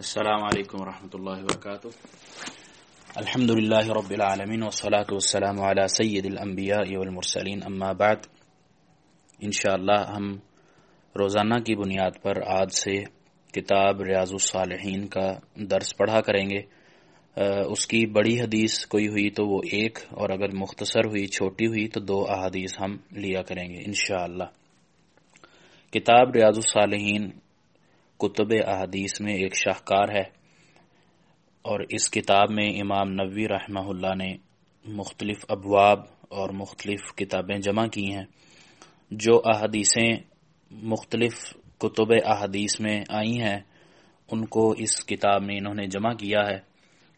السلام علیکم ورحمۃ اللہ وبرکاتہ۔ الحمد للہ رب العالمین والصلاة والسلام على سید الانبیاء والمرسلین، اما بعد، انشاءاللہ ہم روزانہ کی بنیاد پر آج سے کتاب ریاض الصالحین کا درس پڑھا کریں گے۔ اس کی بڑی حدیث کوئی ہوئی تو وہ ایک، اور اگر مختصر ہوئی، چھوٹی ہوئی تو دو احادیث ہم لیا کریں گے، انشاءاللہ۔ کتاب ریاض الصالحین کتب احادیث میں ایک شاہکار ہے اور اس کتاب میں امام نوی رحمہ اللہ نے مختلف ابواب اور مختلف کتابیں جمع کی ہیں، جو احادیثیں مختلف کتب احادیث میں آئی ہیں، ان کو اس کتاب میں انہوں نے جمع کیا ہے۔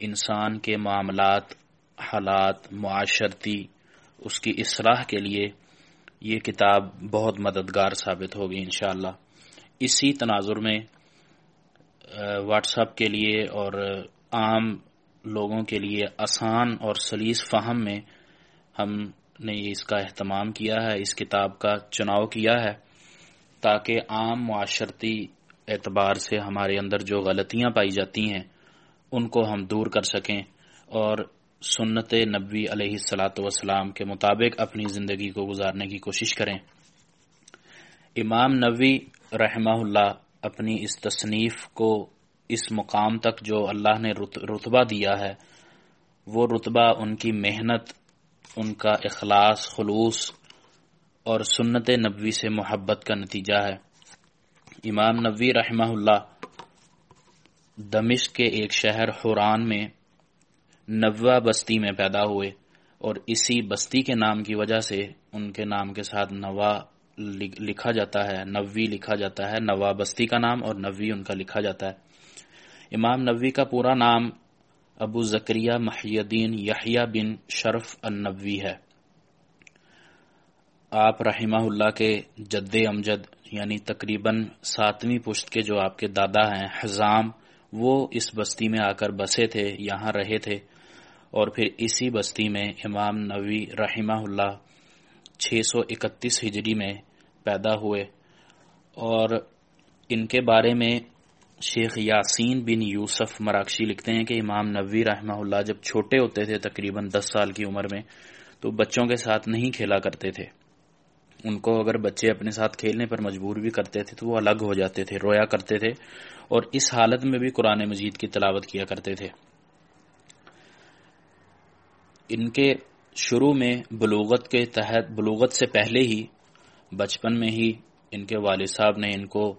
انسان کے معاملات، حالات، معاشرتی، اس کی اصلاح کے لیے یہ کتاب بہت مددگار ثابت ہوگی انشاءاللہ۔ اسی تناظر میں واٹس ایپ کے لیے اور عام لوگوں کے لیے آسان اور سلیس فہم میں ہم نے اس کا اہتمام کیا ہے، اس کتاب کا چناؤ کیا ہے تاکہ عام معاشرتی اعتبار سے ہمارے اندر جو غلطیاں پائی جاتی ہیں، ان کو ہم دور کر سکیں اور سنت نبوی علیہ السلاۃ وسلام کے مطابق اپنی زندگی کو گزارنے کی کوشش کریں۔ امام نبوی رحمہ اللہ اپنی اس تصنیف کو اس مقام تک جو اللہ نے رتبہ دیا ہے، وہ رتبہ ان کی محنت، ان کا اخلاص، خلوص اور سنت نبوی سے محبت کا نتیجہ ہے۔ امام نبوی رحمہ اللہ دمشق کے ایک شہر حوران میں نوا بستی میں پیدا ہوئے اور اسی بستی کے نام کی وجہ سے ان کے نام کے ساتھ نوا لکھا جاتا ہے نوی لکھا جاتا ہے نوا بستی کا نام اور نوی ان کا لکھا جاتا ہے۔ امام نوی کا پورا نام ابو زکریہ محی الدین یحییٰ بن شرف النوی ہے۔ آپ رحمہ اللہ کے جد امجد یعنی تقریباً ساتویں پشت کے جو آپ کے دادا ہیں، حزام، وہ اس بستی میں آ کر بسے تھے، یہاں رہے تھے۔ اور پھر اسی بستی میں امام نوی رحمہ اللہ چھ سو اکتیس ہجری میں پیدا ہوئے اور ان کے بارے میں شیخ یاسین بن یوسف مراکشی لکھتے ہیں کہ امام نبوی رحمہ اللہ جب چھوٹے ہوتے تھے تقریباً دس سال کی عمر میں تو بچوں کے ساتھ نہیں کھیلا کرتے تھے۔ ان کو اگر بچے اپنے ساتھ کھیلنے پر مجبور بھی کرتے تھے تو وہ الگ ہو جاتے تھے، رویا کرتے تھے اور اس حالت میں بھی قرآن مجید کی تلاوت کیا کرتے تھے۔ ان کے شروع میں بلوغت کے تحت، بلوغت سے پہلے ہی بچپن میں ہی ان کے والد صاحب نے ان کو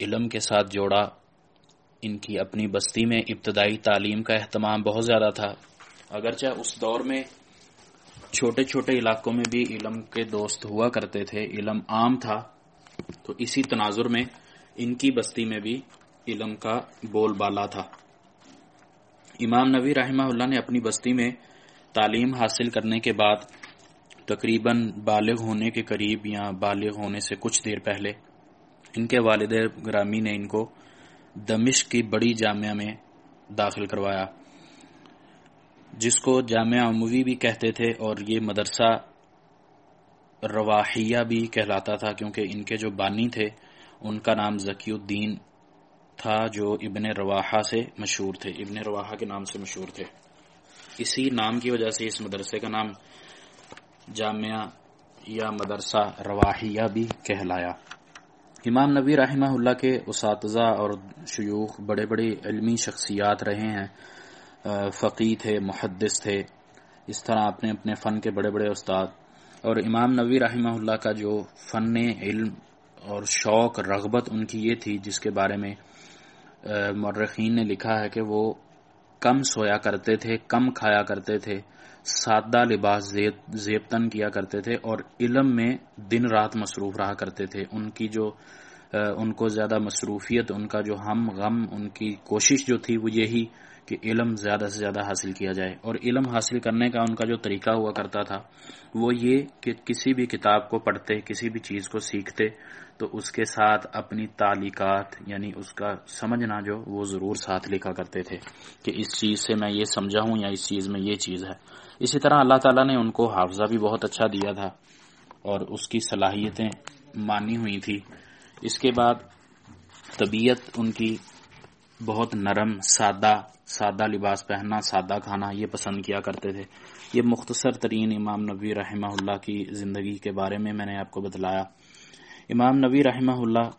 علم کے ساتھ جوڑا۔ ان کی اپنی بستی میں ابتدائی تعلیم کا اہتمام بہت زیادہ تھا۔ اگرچہ اس دور میں چھوٹے چھوٹے علاقوں میں بھی علم کے دوست ہوا کرتے تھے، علم عام تھا، تو اسی تناظر میں ان کی بستی میں بھی علم کا بول بالا تھا۔ امام نبی رحمہ اللہ نے اپنی بستی میں تعلیم حاصل کرنے کے بعد تقریباً بالغ ہونے کے قریب یا بالغ ہونے سے کچھ دیر پہلے ان کے والد گرامی نے ان کو دمشق کی بڑی جامعہ میں داخل کروایا، جس کو جامعہ عموی بھی کہتے تھے اور یہ مدرسہ رواحیہ بھی کہلاتا تھا، کیونکہ ان کے جو بانی تھے، ان کا نام ذکی الدین تھا، جو ابن رواحہ سے مشہور تھے، ابن رواحہ کے نام سے مشہور تھے۔ اسی نام کی وجہ سے اس مدرسے کا نام جامعہ یا مدرسہ رواحیہ بھی کہلایا۔ امام نبی رحمہ اللہ کے اساتذہ اور شیوخ بڑے بڑے علمی شخصیات رہے ہیں۔ فقی تھے، محدث تھے۔ اس طرح اپنے اپنے فن کے بڑے بڑے استاد۔ اور امام نبی رحمہ اللہ کا جو فن علم اور شوق، رغبت ان کی یہ تھی، جس کے بارے میں مرخین نے لکھا ہے کہ وہ کم سویا کرتے تھے، کم کھایا کرتے تھے، سادہ لباس زیبتن کیا کرتے تھے اور علم میں دن رات مصروف رہا کرتے تھے۔ ان کی جو ان کو زیادہ مصروفیت، ان کا جو ہم، غم، ان کی کوشش جو تھی وہ یہی کہ علم زیادہ سے زیادہ حاصل کیا جائے۔ اور علم حاصل کرنے کا ان کا جو طریقہ ہوا کرتا تھا، وہ یہ کہ کسی بھی کتاب کو پڑھتے، کسی بھی چیز کو سیکھتے، تو اس کے ساتھ اپنی تعلیقات یعنی اس کا سمجھنا جو، وہ ضرور ساتھ لکھا کرتے تھے کہ اس چیز سے میں یہ سمجھا ہوں یا اس چیز میں یہ چیز ہے۔ اسی طرح اللہ تعالیٰ نے ان کو حافظہ بھی بہت اچھا دیا تھا اور اس کی صلاحیتیں مانی ہوئی تھی اس کے بعد طبیعت ان کی بہت نرم، سادہ سادہ لباس پہننا، سادہ کھانا، یہ پسند کیا کرتے تھے۔ یہ مختصر ترین امام نبی رحمہ اللہ کی زندگی کے بارے میں میں نے آپ کو بتلایا۔ امام نبی رحمہ اللہ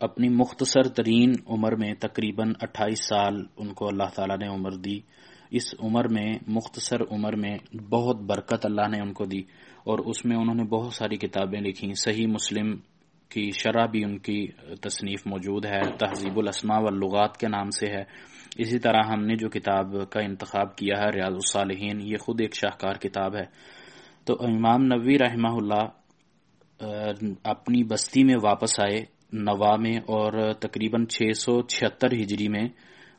اپنی مختصر ترین عمر میں تقریباً اٹھائیس سال ان کو اللہ تعالیٰ نے عمر دی۔ اس عمر میں، مختصر عمر میں بہت برکت اللہ نے ان کو دی اور اس میں انہوں نے بہت ساری کتابیں لکھی صحیح مسلم کی شرح بھی ان کی تصنیف موجود ہے، تہذیب الاسماء واللغات کے نام سے ہے۔ اسی طرح ہم نے جو کتاب کا انتخاب کیا ہے، ریاض الصالحین، یہ خود ایک شاہکار کتاب ہے۔ تو امام نبوی رحمہ اللہ اپنی بستی میں واپس آئے، نوا میں، اور تقریباً چھ سو چھہتر ہجری میں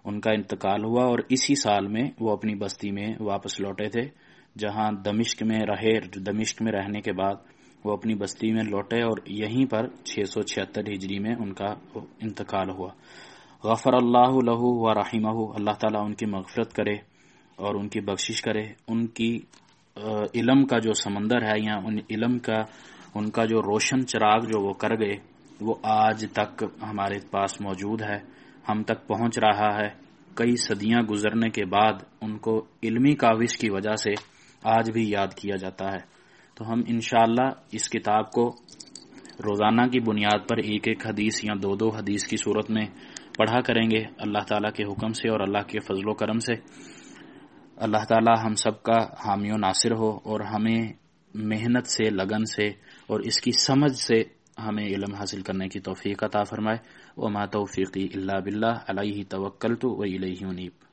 ان کا انتقال ہوا، اور اسی سال میں وہ اپنی بستی میں واپس لوٹے تھے، جہاں دمشق میں رہے، دمشق میں رہنے کے بعد۔ وہ اپنی بستی میں لوٹے اور یہیں پر چھ سو چھہتر ہجری میں ان کا انتقال ہوا۔ غفر اللہ لہو و رحمہ اللہ تعالیٰ ان کی مغفرت کرے اور ان کی بخشش کرے۔ ان کی علم کا جو سمندر ہے یا ان علم کا، ان کا جو روشن چراغ جو وہ کر گئے، وہ آج تک ہمارے پاس موجود ہے۔ ہم تک پہنچ رہا ہے۔ کئی صدیاں گزرنے کے بعد ان کو علمی کاوش کی وجہ سے آج بھی یاد کیا جاتا ہے۔ تو ہم انشاءاللہ اس کتاب کو روزانہ کی بنیاد پر ایک ایک حدیث یا دو دو حدیث کی صورت میں پڑھا کریں گے اللہ تعالیٰ کے حکم سے اور اللہ کے فضل و کرم سے۔ اللہ تعالیٰ ہم سب کا حامی و ناصر ہو اور ہمیں محنت سے، لگن سے اور اس کی سمجھ سے ہمیں علم حاصل کرنے کی توفیق عطا فرمائے۔ وما توفیقی اللہ باللہ، علیہ توکلت و الیہ انیب